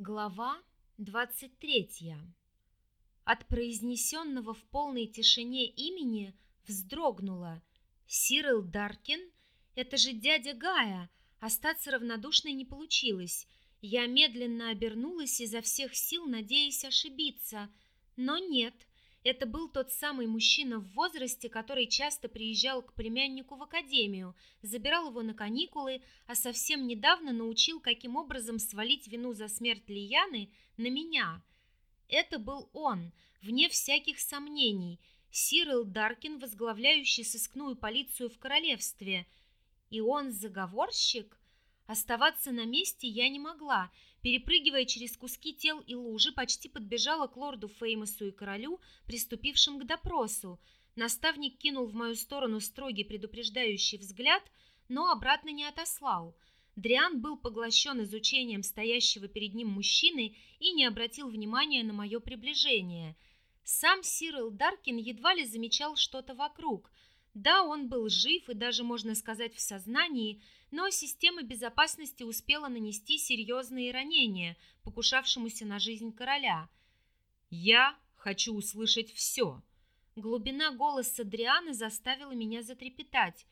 Глава 23. От произнесенного в полной тишине имени вздрогнула. Сирил Даркин? Это же дядя Гая. Остаться равнодушной не получилось. Я медленно обернулась изо всех сил, надеясь ошибиться. Но нет, это был тот самый мужчина в возрасте, который часто приезжал к племяннику в академию, забирал его на каникулы, а совсем недавно научил, каким образом свалить вину за смерть Лияны на меня. Это был он, вне всяких сомнений, Сирил Даркин, возглавляющий сыскную полицию в королевстве. И он заговорщик? Оставаться на месте я не могла. Перепрыгивая через куски тел и лужи, почти подбежала к лорду Феймосу и королю, приступившим к допросу. Наставник кинул в мою сторону строгий предупреждающий взгляд, но обратно не отослал. Дриан был поглощен изучением стоящего перед ним мужчины и не обратил внимания на мое приближение. Сам Сирил Даркин едва ли замечал что-то вокруг. Да, он был жив и даже, можно сказать, в сознании, но система безопасности успела нанести серьезные ранения покушавшемуся на жизнь короля. «Я хочу услышать все!» Глубина голоса Дрианы заставила меня затрепетать.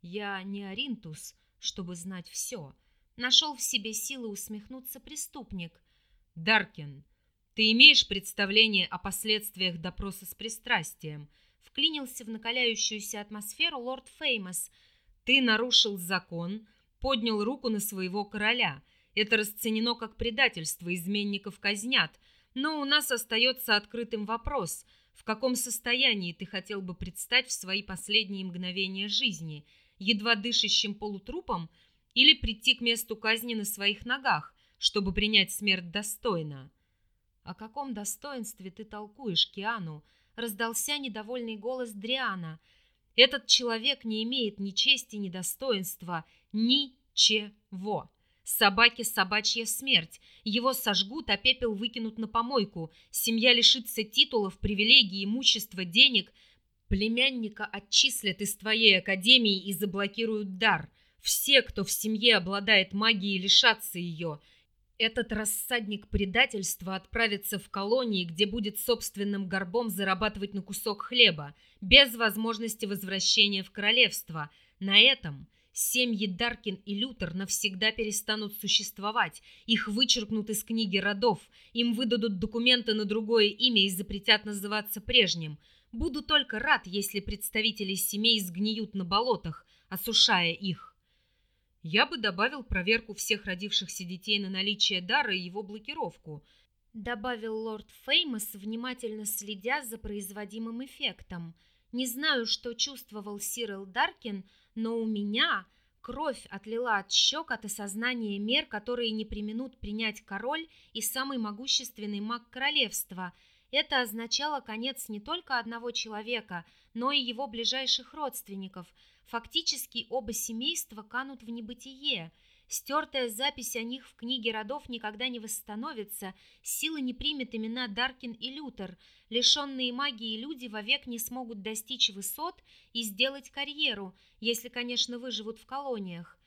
«Я не Аринтус, чтобы знать все!» Нашел в себе силы усмехнуться преступник. «Даркин, ты имеешь представление о последствиях допроса с пристрастием?» Вклинился в накаляющуюся атмосферу лорд Феймос – ты нарушил закон, поднял руку на своего короля. Это расценено как предательство, изменников казнят. Но у нас остается открытым вопрос, в каком состоянии ты хотел бы предстать в свои последние мгновения жизни, едва дышащим полутрупом или прийти к месту казни на своих ногах, чтобы принять смерть достойно? О каком достоинстве ты толкуешь, Киану? Раздался недовольный голос Дриана – этот человек не имеет ни чести, ни достоинства, ничего. Собаке собачья смерть. Его сожгут, а пепел выкинут на помойку. Семья лишится титулов, привилегий, имущества, денег. Племянника отчислят из твоей академии и заблокируют дар. Все, кто в семье обладает магией, лишатся ее – этот рассадник предательства отправится в колонии, где будет собственным горбом зарабатывать на кусок хлеба, без возможности возвращения в королевство. На этом семьи Даркин и Лютер навсегда перестанут существовать, их вычеркнут из книги родов, им выдадут документы на другое имя и запретят называться прежним. Буду только рад, если представители семей сгниют на болотах, осушая их. Я бы добавил проверку всех родившихся детей на наличие дара и его блокировку, добавил лорд Феймос, внимательно следя за производимым эффектом. Не знаю, что чувствовал Сирил Даркин, но у меня кровь отлила от щек от осознания мер, которые не применут принять король и самый могущественный маг королевства. Это означало конец не только одного человека, но и его ближайших родственников – Фактически оба семейства канут в небытие. Стертая запись о них в книге родов никогда не восстановится, сила не примет имена Даркин и Лютер. Лишенные магии люди вовек не смогут достичь высот и сделать карьеру, если, конечно, выживут в колониях.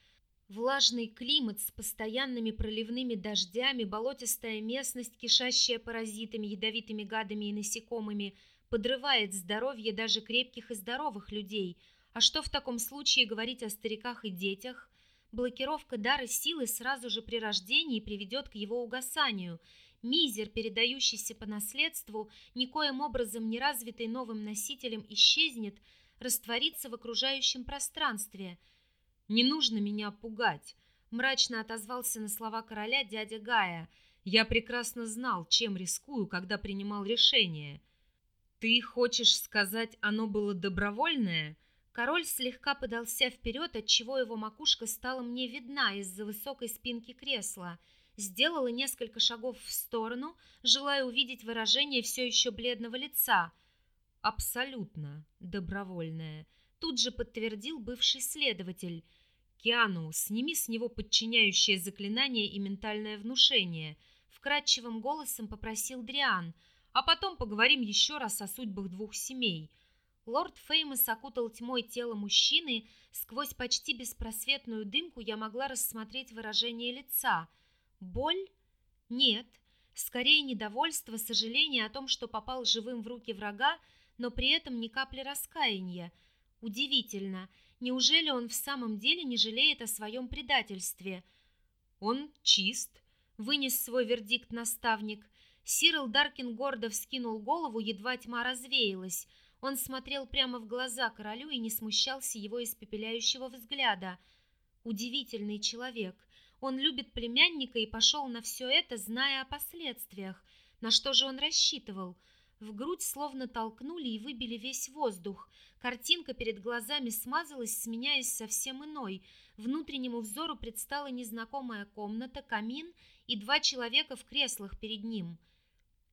Влажный климат с постоянными проливными дождями, болотистая местность, кишащая паразитами, ядовитыми гадами и насекомыми, подрывает здоровье даже крепких и здоровых людей – а что в таком случае говорить о стариках и детях? Блокировка дара силы сразу же при рождении приведет к его угасанию. Мизер, передающийся по наследству, никоим образом не развитый новым носителем, исчезнет, растворится в окружающем пространстве. «Не нужно меня пугать», — мрачно отозвался на слова короля дядя Гая. «Я прекрасно знал, чем рискую, когда принимал решение». «Ты хочешь сказать, оно было добровольное?» Король слегка подался вперед, отчего его макушка стала мне видна из-за высокой спинки кресла. Сделала несколько шагов в сторону, желая увидеть выражение все еще бледного лица. «Абсолютно добровольное», — тут же подтвердил бывший следователь. «Киану, сними с него подчиняющее заклинание и ментальное внушение», — вкрадчивым голосом попросил Дриан, «а потом поговорим еще раз о судьбах двух семей». Лорд Феймос окутал тьмой тело мужчины, сквозь почти беспросветную дымку я могла рассмотреть выражение лица. Боль Нет, скорее недовольство, сожаление о том, что попал живым в руки врага, но при этом ни капли раскаяния. Удивительно, неужели он в самом деле не жалеет о своем предательстве? Он чист, вынес свой вердикт наставник. Сирил Даркин гордо вскинул голову, едва тьма развеялась. Он смотрел прямо в глаза королю и не смущался его испепеляющего взгляда. Удивительный человек. Он любит племянника и пошел на все это, зная о последствиях. На что же он рассчитывал? В грудь словно толкнули и выбили весь воздух. Картинка перед глазами смазалась, сменяясь совсем иной. Внутреннему взору предстала незнакомая комната, камин и два человека в креслах перед ним.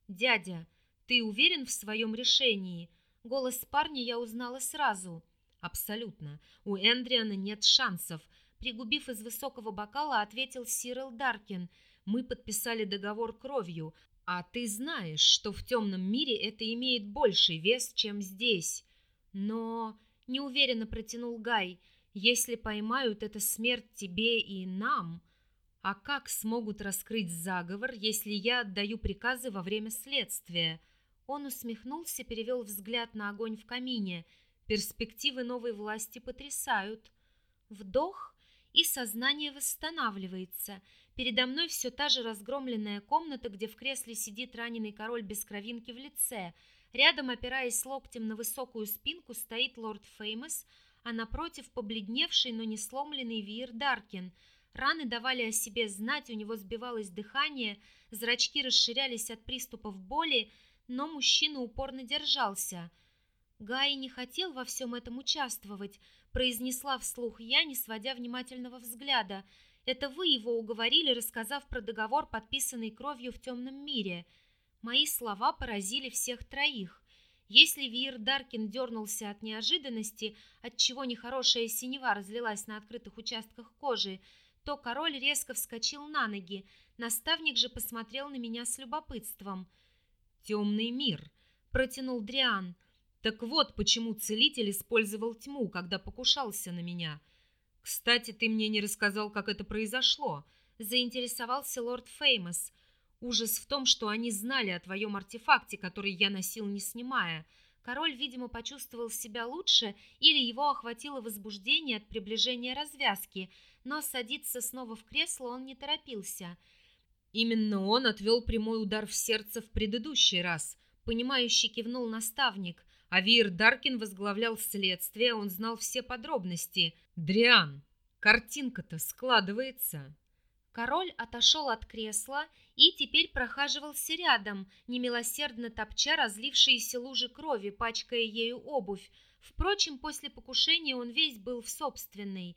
«Дядя, ты уверен в своем решении?» Голос парня я узнала сразу. «Абсолютно. У Эндриана нет шансов», пригубив из высокого бокала, ответил Сирил Даркин. «Мы подписали договор кровью, а ты знаешь, что в темном мире это имеет больший вес, чем здесь. Но, неуверенно протянул Гай, если поймают, это смерть тебе и нам. А как смогут раскрыть заговор, если я отдаю приказы во время следствия? Он усмехнулся, перевел взгляд на огонь в камине. Перспективы новой власти потрясают. Вдох, и сознание восстанавливается – Передо мной все та же разгромленная комната, где в кресле сидит раненый король без кровинки в лице. Рядом, опираясь локтем на высокую спинку, стоит лорд Феймос, а напротив побледневший, но не сломленный Виер Даркин. Раны давали о себе знать, у него сбивалось дыхание, зрачки расширялись от приступов боли, но мужчина упорно держался. Гай не хотел во всем этом участвовать, произнесла вслух я, не сводя внимательного взгляда – это вы его уговорили, рассказав про договор, подписанный кровью в темном мире. Мои слова поразили всех троих. Если Виир Даркин дернулся от неожиданности, от чего нехорошая синева разлилась на открытых участках кожи, то король резко вскочил на ноги. Наставник же посмотрел на меня с любопытством. «Темный мир», — протянул Дриан. «Так вот, почему целитель использовал тьму, когда покушался на меня». «Кстати, ты мне не рассказал, как это произошло», — заинтересовался лорд Феймос. «Ужас в том, что они знали о твоем артефакте, который я носил, не снимая». Король, видимо, почувствовал себя лучше или его охватило возбуждение от приближения развязки, но садиться снова в кресло он не торопился. Именно он отвел прямой удар в сердце в предыдущий раз. Понимающий кивнул наставник. Авир Даркин возглавлял следствие, он знал все подробности. Дриан, картинка-то складывается. Король отошел от кресла и теперь прохаживался рядом, немилосердно топча разлившиеся лужи крови, пачкая ею обувь. Впрочем, после покушения он весь был в собственной.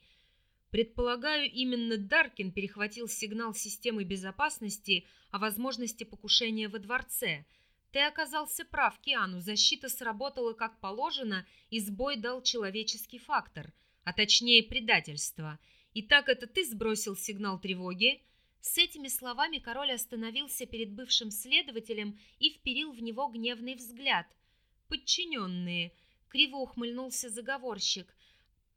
Предполагаю, именно Даркин перехватил сигнал системы безопасности о возможности покушения во дворце – ты оказался прав, Киану, защита сработала как положено, и сбой дал человеческий фактор, а точнее предательство. Итак, это ты сбросил сигнал тревоги? С этими словами король остановился перед бывшим следователем и вперил в него гневный взгляд. Подчиненные, криво ухмыльнулся заговорщик.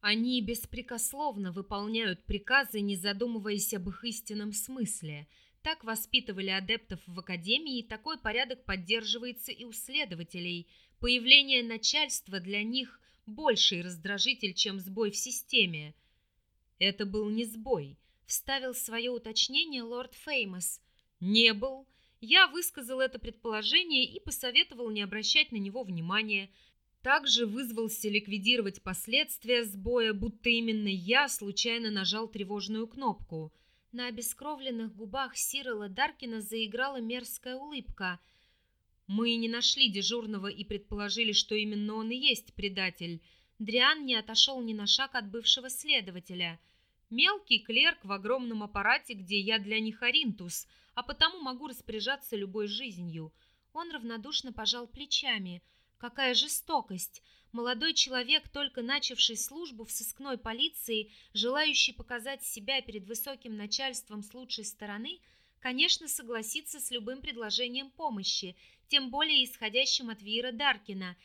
Они беспрекословно выполняют приказы, не задумываясь об их истинном смысле – так воспитывали адептов в академии, и такой порядок поддерживается и у следователей. Появление начальства для них больший раздражитель, чем сбой в системе. Это был не сбой, вставил свое уточнение лорд Феймос. Не был. Я высказал это предположение и посоветовал не обращать на него внимания. Также вызвался ликвидировать последствия сбоя, будто именно я случайно нажал тревожную кнопку – на обескровленных губах Сирила Даркина заиграла мерзкая улыбка. «Мы не нашли дежурного и предположили, что именно он и есть предатель. Дриан не отошел ни на шаг от бывшего следователя. Мелкий клерк в огромном аппарате, где я для них Аринтус, а потому могу распоряжаться любой жизнью». Он равнодушно пожал плечами. «Какая жестокость! Молодой человек, только начавший службу в сыскной полиции, желающий показать себя перед высоким начальством с лучшей стороны, конечно, согласится с любым предложением помощи, тем более исходящим от Вира Даркина.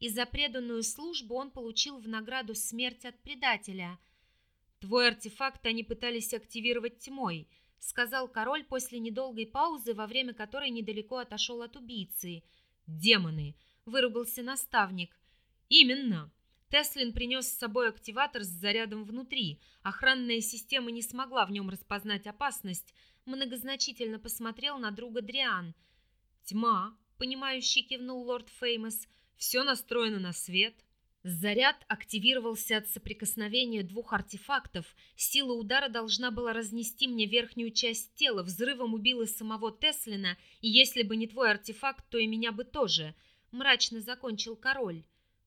И за преданную службу он получил в награду смерть от предателя. Твой артефакт они пытались активировать тьмой. сказал король после недолгой паузы, во время которой недалеко отошел от убийцы. «Демоны!» — выругался наставник. «Именно!» Теслин принес с собой активатор с зарядом внутри. Охранная система не смогла в нем распознать опасность. Многозначительно посмотрел на друга Дриан. «Тьма», — понимающий кивнул лорд Феймос, — «все настроено на свет». Заряд активировался от соприкосновения двух артефактов. Сила удара должна была разнести мне верхнюю часть тела. Взрывом убила самого Теслина, и если бы не твой артефакт, то и меня бы тоже. Мрачно закончил король.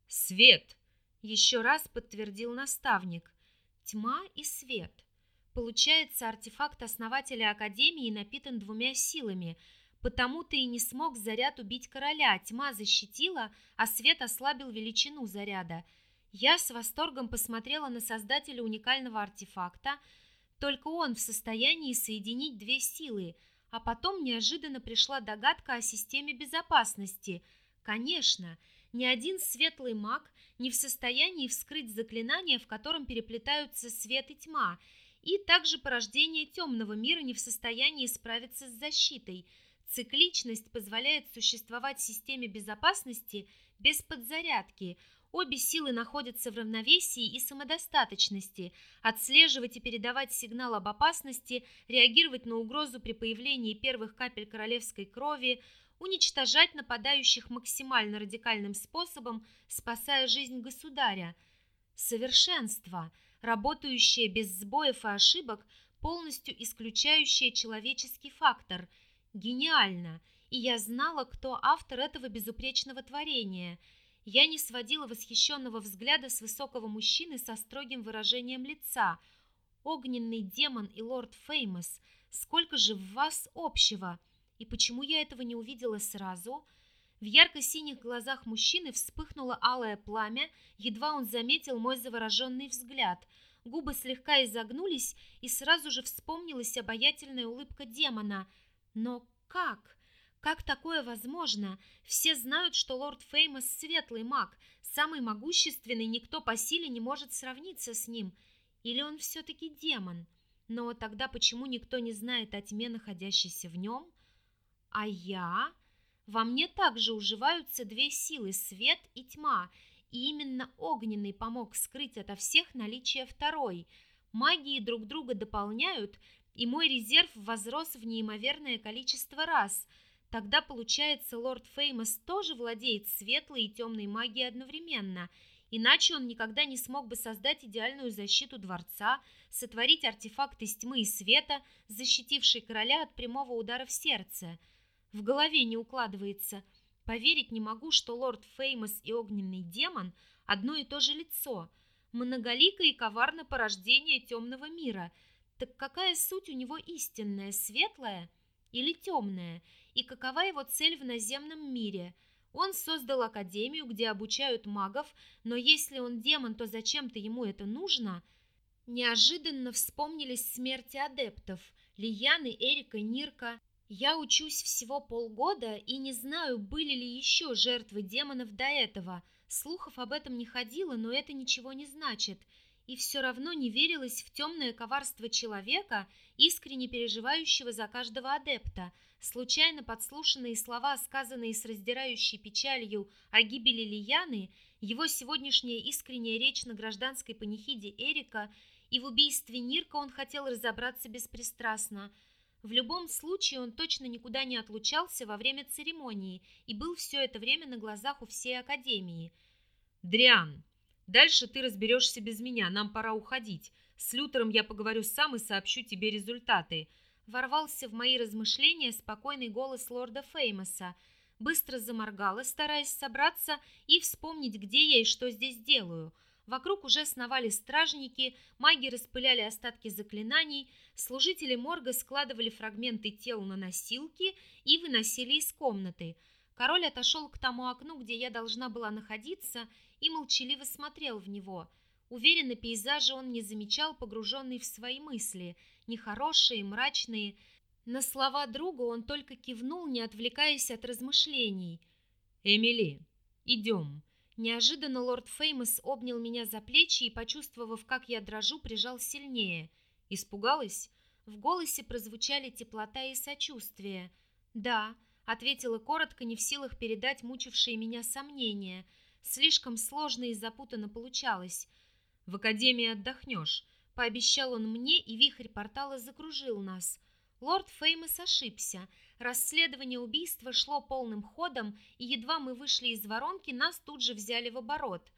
«Свет!» — еще раз подтвердил наставник. «Тьма и свет». Получается, артефакт основателя Академии напитан двумя силами — Потому ты и не смог заряд убить короля, тьма защитила, а свет ослабил величину заряда. Я с восторгом посмотрела на создателя уникального артефакта, только он в состоянии соединить две силы, а потом неожиданно пришла догадка о системе безопасности. Конечно, ни один светлый маг не в состоянии вскрыть заклинание, в котором переплетаются свет и тьма, и также порождение темного мира не в состоянии справиться с защитой – Цикличность позволяет существовать системе безопасности без подзарядки. Обе силы находятся в равновесии и самодостаточности. Отслеживать и передавать сигнал об опасности, реагировать на угрозу при появлении первых капель королевской крови, уничтожать нападающих максимально радикальным способом, спасая жизнь государя. Совершенство, работающее без сбоев и ошибок, полностью исключающее человеческий фактор – Гениально! И я знала, кто автор этого безупречного творения. Я не сводила восхищенного взгляда с высокого мужчины со строгим выражением лица. Огненный демон и лорд Феймос, сколько же в вас общего? И почему я этого не увидела сразу? В ярко-синих глазах мужчины вспыхнуло алое пламя, едва он заметил мой завороженный взгляд. Губы слегка изогнулись, и сразу же вспомнилась обаятельная улыбка демона – но как? Как такое возможно? Все знают, что лорд Феймос светлый маг, самый могущественный, никто по силе не может сравниться с ним. Или он все-таки демон? Но тогда почему никто не знает о тьме, находящейся в нем? А я? Во мне также уживаются две силы – свет и тьма, и именно огненный помог скрыть ото всех наличие второй. Магии друг друга дополняют – и мой резерв возрос в неимоверное количество раз. Тогда, получается, лорд Феймос тоже владеет светлой и темной магией одновременно, иначе он никогда не смог бы создать идеальную защиту дворца, сотворить артефакт из тьмы и света, защитивший короля от прямого удара в сердце. В голове не укладывается. Поверить не могу, что лорд Феймос и огненный демон – одно и то же лицо, многолико и коварно порождение темного мира – так какая суть у него истинная, светлая или темная? И какова его цель в наземном мире? Он создал академию, где обучают магов, но если он демон, то зачем-то ему это нужно? Неожиданно вспомнились смерти адептов. Лияны, Эрика, Нирка. Я учусь всего полгода и не знаю, были ли еще жертвы демонов до этого. Слухов об этом не ходило, но это ничего не значит и все равно не верилось в темное коварство человека, искренне переживающего за каждого адепта. Случайно подслушанные слова, сказанные с раздирающей печалью о гибели Лияны, его сегодняшняя искренняя речь на гражданской панихиде Эрика и в убийстве Нирка он хотел разобраться беспристрастно. В любом случае он точно никуда не отлучался во время церемонии и был все это время на глазах у всей Академии. «Дриан!» Дальше ты разберешься без меня, нам пора уходить. С Лютером я поговорю сам и сообщу тебе результаты». Ворвался в мои размышления спокойный голос лорда Феймоса. Быстро заморгала, стараясь собраться и вспомнить, где я и что здесь делаю. Вокруг уже сновали стражники, маги распыляли остатки заклинаний, служители морга складывали фрагменты тел на носилки и выносили из комнаты. Король отошел к тому окну, где я должна была находиться, и молчаливо смотрел в него. Уверенно пейзажи он не замечал, погруженный в свои мысли, нехорошие, мрачные. На слова друга он только кивнул, не отвлекаясь от размышлений. «Эмили, идем». Неожиданно лорд Феймос обнял меня за плечи и, почувствовав, как я дрожу, прижал сильнее. Испугалась? В голосе прозвучали теплота и сочувствие. «Да», — ответила коротко, не в силах передать мучившие меня сомнения. Слишком сложно и запутанно получалось. «В академии отдохнешь», — пообещал он мне, и вихрь портала закружил нас. Лорд Феймос ошибся. Расследование убийства шло полным ходом, и едва мы вышли из воронки, нас тут же взяли в оборот.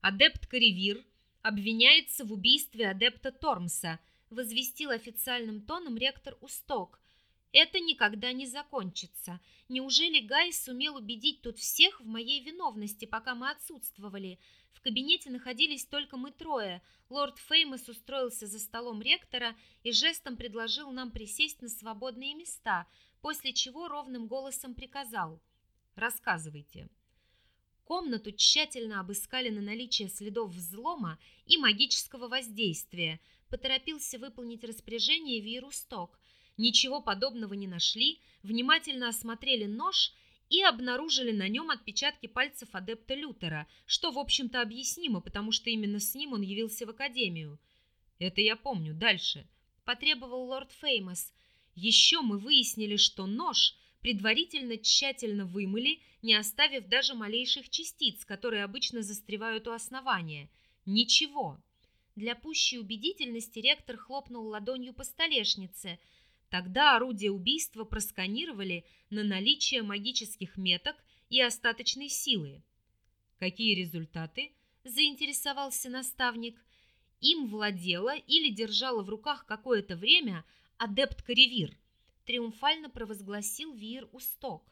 «Адепт Каревир обвиняется в убийстве адепта Тормса», возвестил официальным тоном ректор Усток. Это никогда не закончится. Неужели Гай сумел убедить тут всех в моей виновности, пока мы отсутствовали? В кабинете находились только мы трое. Лорд Феймос устроился за столом ректора и жестом предложил нам присесть на свободные места, после чего ровным голосом приказал: "Рассказывайте". Комнату тщательно обыскали на наличие следов взлома и магического воздействия – поторопился выполнить распоряжение Вирусток. Ничего подобного не нашли, внимательно осмотрели нож и обнаружили на нем отпечатки пальцев адепта Лютера, что, в общем-то, объяснимо, потому что именно с ним он явился в академию. Это я помню. Дальше. Потребовал лорд Феймос. Еще мы выяснили, что нож предварительно тщательно вымыли, не оставив даже малейших частиц, которые обычно застревают у основания. Ничего. Для пущей убедительности ректор хлопнул ладонью по столешнице. Тогда орудие убийства просканировали на наличие магических меток и остаточной силы. Какие результаты? заинтересовался наставник. Им владела или держала в руках какое-то время адепт Каревир. Триумфально провозгласил Вир Усток.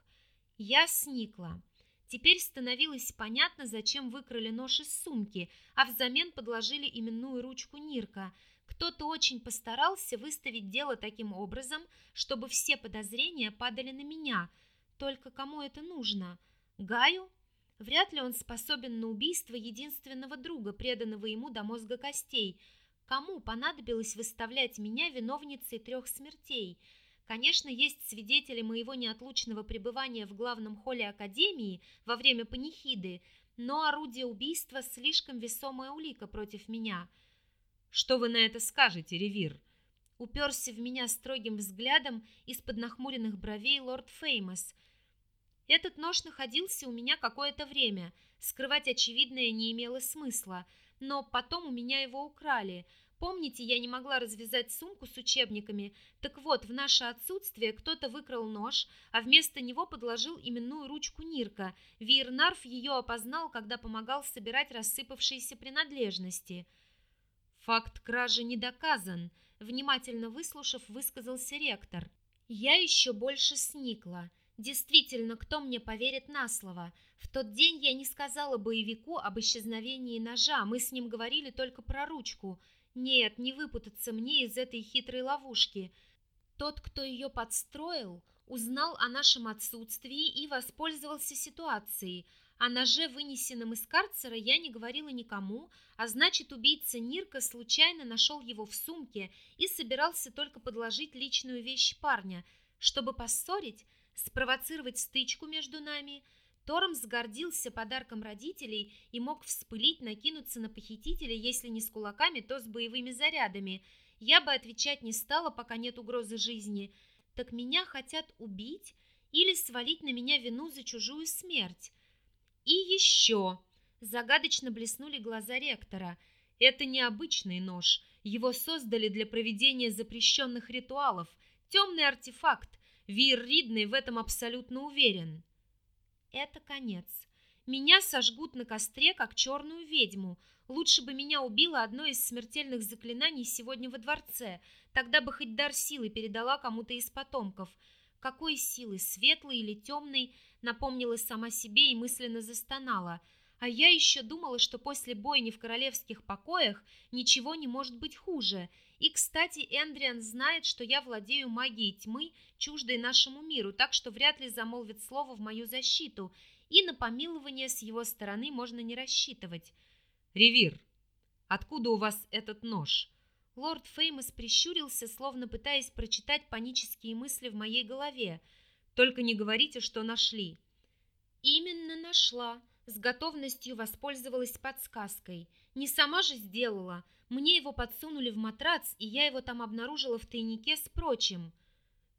Я сникла. Теперь становилось понятно, зачем выкрали нож из сумки, а взамен подложили именную ручку Нирка. Кто-то очень постарался выставить дело таким образом, чтобы все подозрения падали на меня. Только кому это нужно? Гаю? Вряд ли он способен на убийство единственного друга, преданного ему до мозга костей. Кому понадобилось выставлять меня виновницей трех смертей – Конечно, есть свидетели моего неотлучного пребывания в главном холле Академии во время панихиды, но орудие убийства слишком весомая улика против меня. Что вы на это скажете, Ревир? Уперся в меня строгим взглядом из-под нахмуренных бровей лорд Феймос. Этот нож находился у меня какое-то время. Скрывать очевидное не имело смысла, но потом у меня его украли – Помните, я не могла развязать сумку с учебниками? Так вот, в наше отсутствие кто-то выкрал нож, а вместо него подложил именную ручку Нирка. Вирнарф ее опознал, когда помогал собирать рассыпавшиеся принадлежности. Факт кражи не доказан, внимательно выслушав, высказался ректор. Я еще больше сникла. Действительно, кто мне поверит на слово? В тот день я не сказала боевику об исчезновении ножа, мы с ним говорили только про ручку – нет, не выпутаться мне из этой хитрой ловушки. Тот, кто ее подстроил, узнал о нашем отсутствии и воспользовался ситуацией. О ноже, вынесенном из карцера, я не говорила никому, а значит, убийца Нирка случайно нашел его в сумке и собирался только подложить личную вещь парня, чтобы поссорить, спровоцировать стычку между нами – Тормс гордился подарком родителей и мог вспылить, накинуться на похитителя, если не с кулаками, то с боевыми зарядами. Я бы отвечать не стала, пока нет угрозы жизни. Так меня хотят убить или свалить на меня вину за чужую смерть. И еще. Загадочно блеснули глаза ректора. Это необычный нож. Его создали для проведения запрещенных ритуалов. Темный артефакт. Вир Ридный в этом абсолютно уверен это конец. Меня сожгут на костре, как черную ведьму. Лучше бы меня убило одно из смертельных заклинаний сегодня во дворце. Тогда бы хоть дар силы передала кому-то из потомков. Какой силы, светлой или темной, напомнила сама себе и мысленно застонала. А я еще думала, что после бойни в королевских покоях ничего не может быть хуже. И, кстати, Эндриан знает, что я владею магией тьмы, чуждой нашему миру, так что вряд ли замолвит слово в мою защиту, и на помилование с его стороны можно не рассчитывать. «Ревир, откуда у вас этот нож?» Лорд Феймос прищурился, словно пытаясь прочитать панические мысли в моей голове. «Только не говорите, что нашли». «Именно нашла», с готовностью воспользовалась подсказкой. Не сама же сделала. Мне его подсунули в матрац, и я его там обнаружила в тайнике с прочим.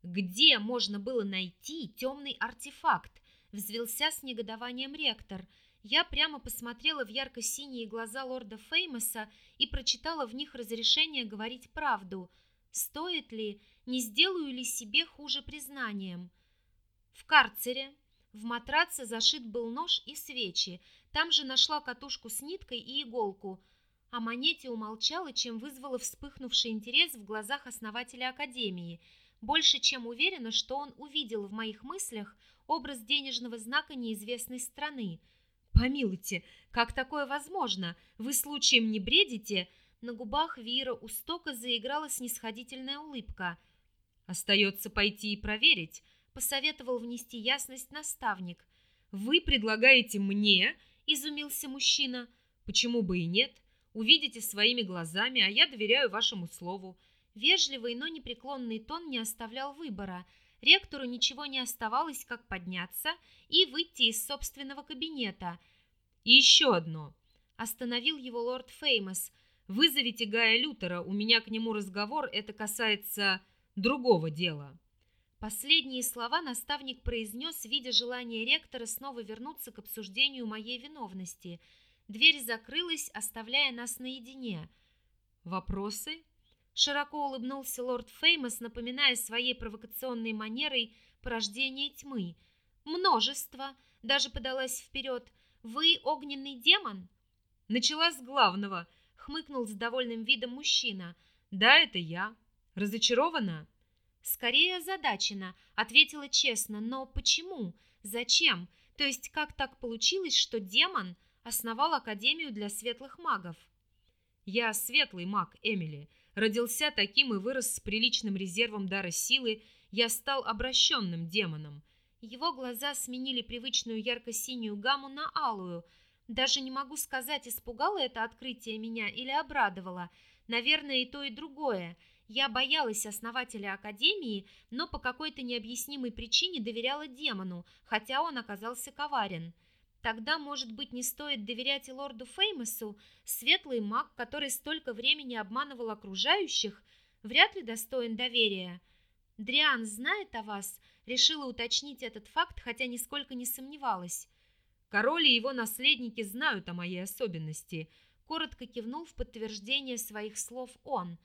Где можно было найти темный артефакт? Взвелся с негодованием ректор. Я прямо посмотрела в ярко-синие глаза лорда Феймоса и прочитала в них разрешение говорить правду. Стоит ли, не сделаю ли себе хуже признанием? В карцере в матраце зашит был нож и свечи. Там же нашла катушку с ниткой и иголку. О монете умолчала, чем вызвала вспыхнувший интерес в глазах основателя Академии. Больше чем уверена, что он увидел в моих мыслях образ денежного знака неизвестной страны. «Помилуйте, как такое возможно? Вы случаем не бредите?» На губах Вира Устока заиграла снисходительная улыбка. «Остается пойти и проверить», — посоветовал внести ясность наставник. «Вы предлагаете мне?» — изумился мужчина. «Почему бы и нет? Увидите своими глазами, а я доверяю вашему слову». Вежливый, но непреклонный тон не оставлял выбора — ректору ничего не оставалось, как подняться и выйти из собственного кабинета. «И еще одно!» – остановил его лорд Феймос. «Вызовите Гая Лютера, у меня к нему разговор, это касается другого дела». Последние слова наставник произнес, видя желание ректора снова вернуться к обсуждению моей виновности. Дверь закрылась, оставляя нас наедине. «Вопросы?» Широко улыбнулся лорд Феймос, напоминая своей провокационной манерой порождение тьмы. «Множество!» — даже подалась вперед. «Вы огненный демон?» «Начала с главного», — хмыкнул с довольным видом мужчина. «Да, это я. Разочарована?» «Скорее озадачена», — ответила честно. «Но почему? Зачем? То есть как так получилось, что демон основал Академию для светлых магов?» «Я светлый маг, Эмили», Родился таким и вырос с приличным резервом дара силы, я стал обращенным демоном. Его глаза сменили привычную ярко-синюю гамму на алую. Даже не могу сказать, испугало это открытие меня или обрадовало. Наверное, и то, и другое. Я боялась основателя Академии, но по какой-то необъяснимой причине доверяла демону, хотя он оказался коварен. Тогда, может быть, не стоит доверять и лорду Феймосу? Светлый маг, который столько времени обманывал окружающих, вряд ли достоин доверия. Дриан знает о вас, решила уточнить этот факт, хотя нисколько не сомневалась. Король и его наследники знают о моей особенности. Коротко кивнул в подтверждение своих слов он.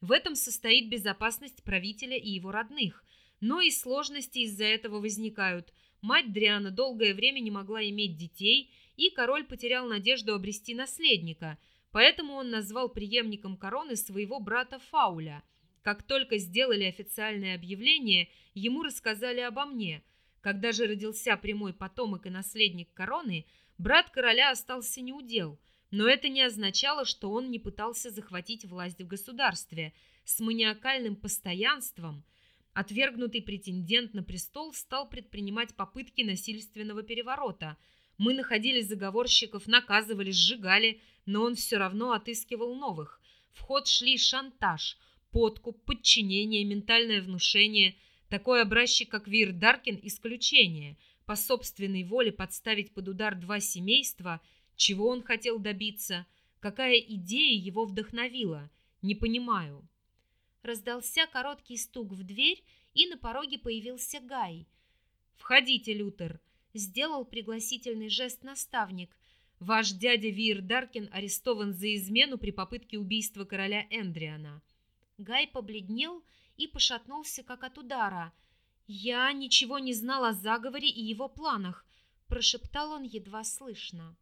В этом состоит безопасность правителя и его родных, но и сложности из-за этого возникают – Мать Дриана долгое время не могла иметь детей, и король потерял надежду обрести наследника, поэтому он назвал преемником короны своего брата Фауля. Как только сделали официальное объявление, ему рассказали обо мне. Когда же родился прямой потомок и наследник короны, брат короля остался неудел, но это не означало, что он не пытался захватить власть в государстве. С маниакальным постоянством – Отвергнутый претендент на престол стал предпринимать попытки насильственного переворота. Мы находили заговорщиков, наказывали, сжигали, но он все равно отыскивал новых. В ход шли шантаж, подкуп, подчинение, ментальное внушение. Такой образчик, как Вир Даркин, исключение. По собственной воле подставить под удар два семейства, чего он хотел добиться, какая идея его вдохновила, не понимаю. Раздался короткий стук в дверь, и на пороге появился Гай. «Входите, Лютер!» — сделал пригласительный жест наставник. «Ваш дядя Вир Даркин арестован за измену при попытке убийства короля Эндриана». Гай побледнел и пошатнулся, как от удара. «Я ничего не знал о заговоре и его планах», — прошептал он едва слышно.